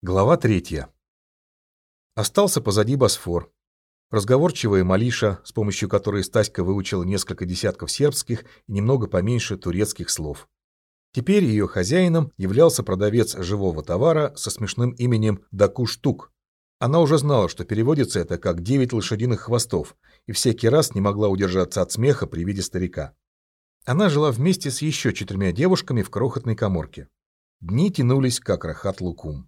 Глава третья. Остался позади Босфор. Разговорчивая Малиша, с помощью которой Стаська выучила несколько десятков сербских и немного поменьше турецких слов. Теперь ее хозяином являлся продавец живого товара со смешным именем Дакуштук. Она уже знала, что переводится это как «девять лошадиных хвостов», и всякий раз не могла удержаться от смеха при виде старика. Она жила вместе с еще четырьмя девушками в крохотной коморке. Дни тянулись, как рахат-лукум.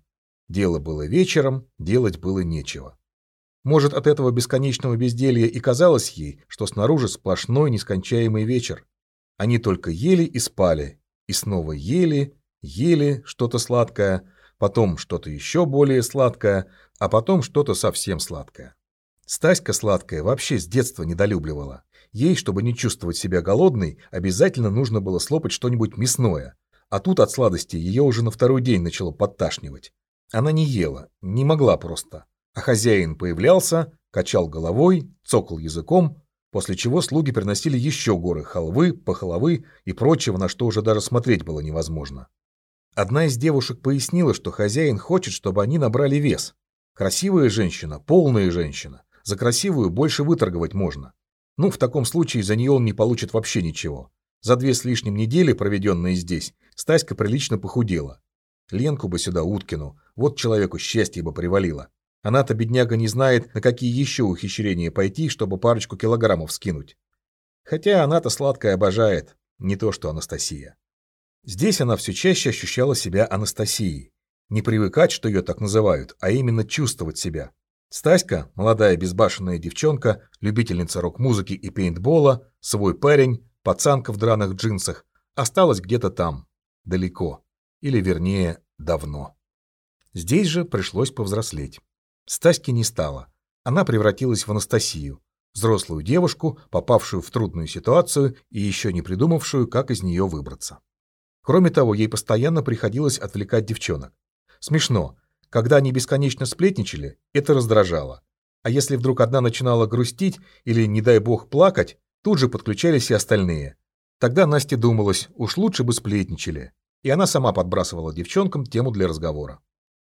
Дело было вечером, делать было нечего. Может, от этого бесконечного безделья и казалось ей, что снаружи сплошной нескончаемый вечер. Они только ели и спали, и снова ели, ели что-то сладкое, потом что-то еще более сладкое, а потом что-то совсем сладкое. Стаська сладкое вообще с детства недолюбливала. Ей, чтобы не чувствовать себя голодной, обязательно нужно было слопать что-нибудь мясное, а тут от сладости ее уже на второй день начало подташнивать. Она не ела, не могла просто. А хозяин появлялся, качал головой, цокал языком, после чего слуги приносили еще горы халвы, пахалавы и прочего, на что уже даже смотреть было невозможно. Одна из девушек пояснила, что хозяин хочет, чтобы они набрали вес. Красивая женщина, полная женщина. За красивую больше выторговать можно. Ну, в таком случае за нее он не получит вообще ничего. За две с лишним недели, проведенные здесь, Стаська прилично похудела. Ленку бы сюда Уткину, вот человеку счастье бы привалило. Она-то, бедняга, не знает, на какие еще ухищрения пойти, чтобы парочку килограммов скинуть. Хотя она-то сладкое обожает, не то что Анастасия. Здесь она все чаще ощущала себя Анастасией. Не привыкать, что ее так называют, а именно чувствовать себя. Стаська, молодая безбашенная девчонка, любительница рок-музыки и пейнтбола, свой парень, пацанка в драных джинсах, осталась где-то там, далеко. Или, вернее, давно. Здесь же пришлось повзрослеть. Стаськи не стало. Она превратилась в Анастасию, взрослую девушку, попавшую в трудную ситуацию и еще не придумавшую, как из нее выбраться. Кроме того, ей постоянно приходилось отвлекать девчонок. Смешно. Когда они бесконечно сплетничали, это раздражало. А если вдруг одна начинала грустить или, не дай бог, плакать, тут же подключались и остальные. Тогда Насте думалось, уж лучше бы сплетничали и она сама подбрасывала девчонкам тему для разговора.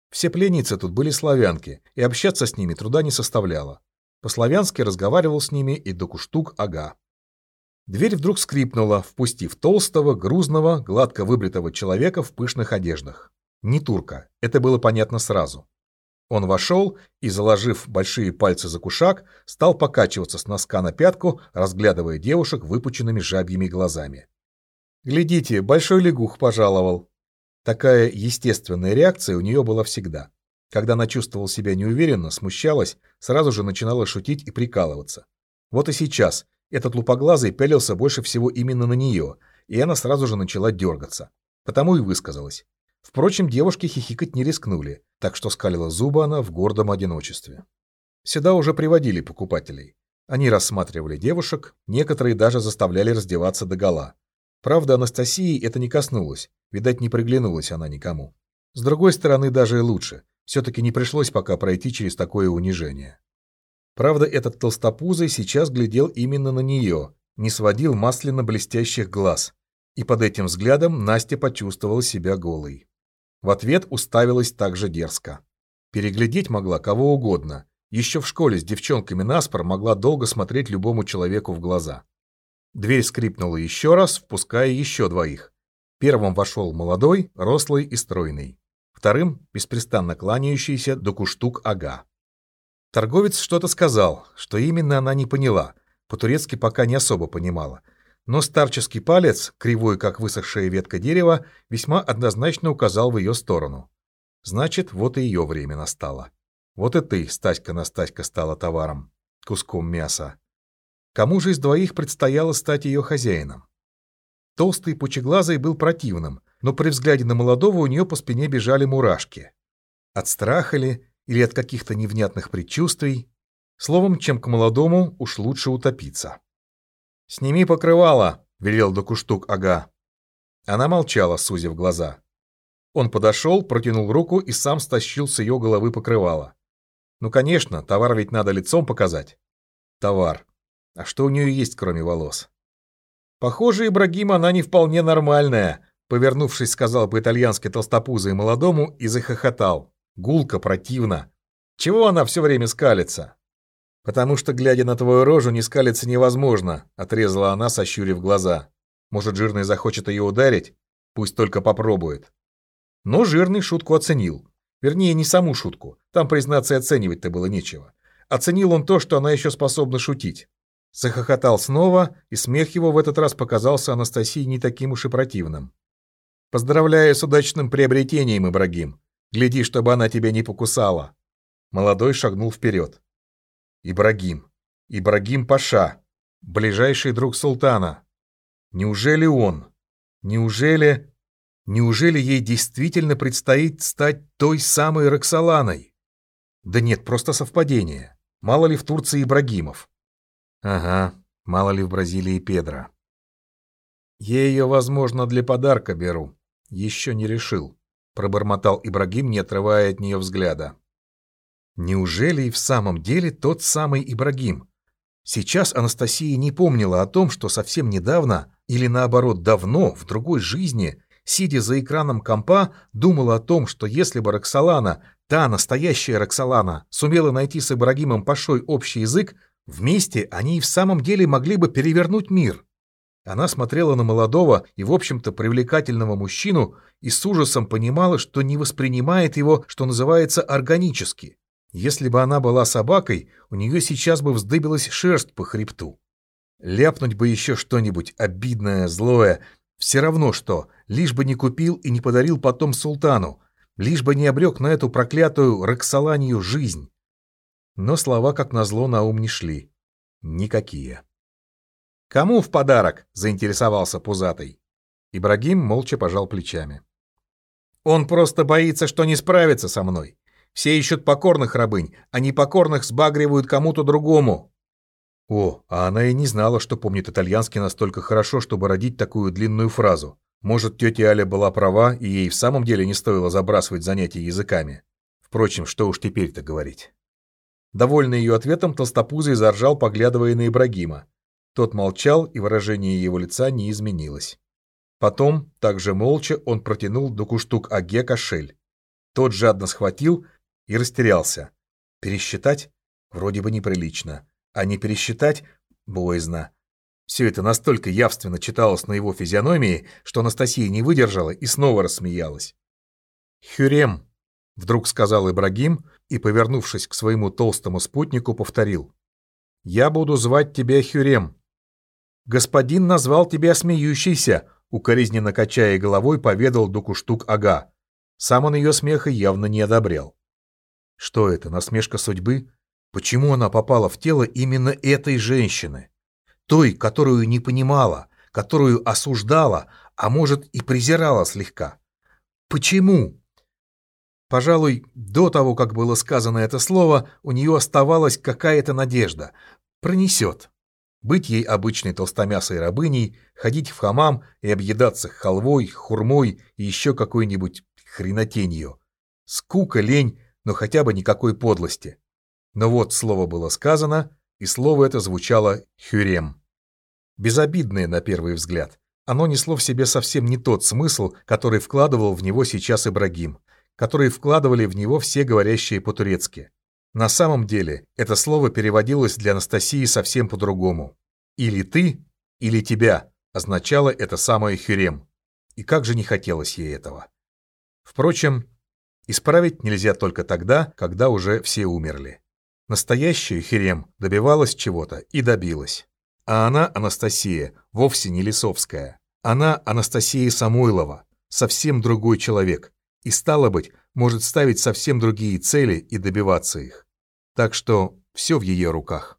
Все пленницы тут были славянки, и общаться с ними труда не составляло. По-славянски разговаривал с ними и Докуштук Ага. Дверь вдруг скрипнула, впустив толстого, грузного, гладко выбритого человека в пышных одеждах. Не турка, это было понятно сразу. Он вошел и, заложив большие пальцы за кушак, стал покачиваться с носка на пятку, разглядывая девушек выпученными жабьими глазами. Глядите, большой лягух пожаловал. Такая естественная реакция у нее была всегда. Когда она чувствовала себя неуверенно, смущалась, сразу же начинала шутить и прикалываться. Вот и сейчас этот лупоглазый пялился больше всего именно на нее, и она сразу же начала дергаться. Потому и высказалась. Впрочем, девушки хихикать не рискнули, так что скалила зубы она в гордом одиночестве. Сюда уже приводили покупателей. Они рассматривали девушек, некоторые даже заставляли раздеваться догола. Правда, Анастасии это не коснулось, видать, не приглянулась она никому. С другой стороны, даже и лучше. Все-таки не пришлось пока пройти через такое унижение. Правда, этот толстопузый сейчас глядел именно на нее, не сводил масляно-блестящих глаз. И под этим взглядом Настя почувствовала себя голой. В ответ уставилась так же дерзко. Переглядеть могла кого угодно. Еще в школе с девчонками наспор могла долго смотреть любому человеку в глаза. Дверь скрипнула еще раз, впуская еще двоих. Первым вошел молодой, рослый и стройный. Вторым – беспрестанно кланяющийся докуштук Ага. Торговец что-то сказал, что именно она не поняла, по-турецки пока не особо понимала. Но старческий палец, кривой как высохшая ветка дерева, весьма однозначно указал в ее сторону. Значит, вот и ее время настало. Вот и ты, Стаська-Настаська, стала товаром, куском мяса. Кому же из двоих предстояло стать ее хозяином? Толстый пучеглазый был противным, но при взгляде на молодого у нее по спине бежали мурашки. От страха ли или от каких-то невнятных предчувствий? Словом, чем к молодому уж лучше утопиться. «Сними покрывало», — велел Докуштук Ага. Она молчала, сузив глаза. Он подошел, протянул руку и сам стащил с ее головы покрывало. Ну, конечно, товар ведь надо лицом показать. Товар. А что у нее есть, кроме волос? Похоже, Ибрагим, она не вполне нормальная, повернувшись, сказал по-итальянски толстопузой молодому и захохотал. Гулко, противно. Чего она все время скалится? Потому что, глядя на твою рожу, не скалиться невозможно, отрезала она, сощурив глаза. Может, жирный захочет ее ударить? Пусть только попробует. Но жирный шутку оценил. Вернее, не саму шутку. Там, признаться, оценивать-то было нечего. Оценил он то, что она еще способна шутить. Захохотал снова, и смех его в этот раз показался Анастасии не таким уж и противным. «Поздравляю с удачным приобретением, Ибрагим. Гляди, чтобы она тебя не покусала». Молодой шагнул вперед. «Ибрагим. Ибрагим Паша. Ближайший друг султана. Неужели он? Неужели... Неужели ей действительно предстоит стать той самой Роксоланой? Да нет, просто совпадение. Мало ли в Турции Ибрагимов. Ага, мало ли в Бразилии Педро. Я ее, возможно, для подарка беру. Еще не решил. Пробормотал Ибрагим, не отрывая от нее взгляда. Неужели и в самом деле тот самый Ибрагим? Сейчас Анастасия не помнила о том, что совсем недавно, или наоборот давно, в другой жизни, сидя за экраном компа, думала о том, что если бы Роксолана, та настоящая Роксолана, сумела найти с Ибрагимом Пашой общий язык, Вместе они и в самом деле могли бы перевернуть мир. Она смотрела на молодого и, в общем-то, привлекательного мужчину и с ужасом понимала, что не воспринимает его, что называется, органически. Если бы она была собакой, у нее сейчас бы вздыбилась шерсть по хребту. Ляпнуть бы еще что-нибудь обидное, злое, все равно что, лишь бы не купил и не подарил потом султану, лишь бы не обрек на эту проклятую Роксоланию жизнь. Но слова, как назло, на ум не шли. Никакие. «Кому в подарок?» — заинтересовался Пузатый. Ибрагим молча пожал плечами. «Он просто боится, что не справится со мной. Все ищут покорных рабынь, а непокорных сбагривают кому-то другому». О, а она и не знала, что помнит итальянский настолько хорошо, чтобы родить такую длинную фразу. Может, тетя Аля была права, и ей в самом деле не стоило забрасывать занятия языками. Впрочем, что уж теперь-то говорить. Довольный ее ответом, Толстопузый заржал, поглядывая на Ибрагима. Тот молчал, и выражение его лица не изменилось. Потом, также молча, он протянул Дукуштук Аге кошель. Тот жадно схватил и растерялся. Пересчитать? Вроде бы неприлично. А не пересчитать? Боязно. Все это настолько явственно читалось на его физиономии, что Анастасия не выдержала и снова рассмеялась. «Хюрем», — вдруг сказал Ибрагим, и, повернувшись к своему толстому спутнику, повторил. «Я буду звать тебя Хюрем». «Господин назвал тебя смеющийся», — укоризненно качая головой, поведал Дукуштук Ага. Сам он ее смеха явно не одобрял. Что это, насмешка судьбы? Почему она попала в тело именно этой женщины? Той, которую не понимала, которую осуждала, а может и презирала слегка. Почему? Пожалуй, до того, как было сказано это слово, у нее оставалась какая-то надежда. Пронесет. Быть ей обычной толстомясой рабыней, ходить в хамам и объедаться халвой, хурмой и еще какой-нибудь хренотенью. Скука, лень, но хотя бы никакой подлости. Но вот слово было сказано, и слово это звучало «хюрем». Безобидное на первый взгляд. Оно несло в себе совсем не тот смысл, который вкладывал в него сейчас Ибрагим которые вкладывали в него все говорящие по-турецки. На самом деле, это слово переводилось для Анастасии совсем по-другому. «Или ты, или тебя» означало это самое Хюрем. И как же не хотелось ей этого. Впрочем, исправить нельзя только тогда, когда уже все умерли. Настоящая Хюрем добивалась чего-то и добилась. А она, Анастасия, вовсе не Лисовская. Она Анастасия Самойлова, совсем другой человек, и, стало быть, может ставить совсем другие цели и добиваться их. Так что все в ее руках.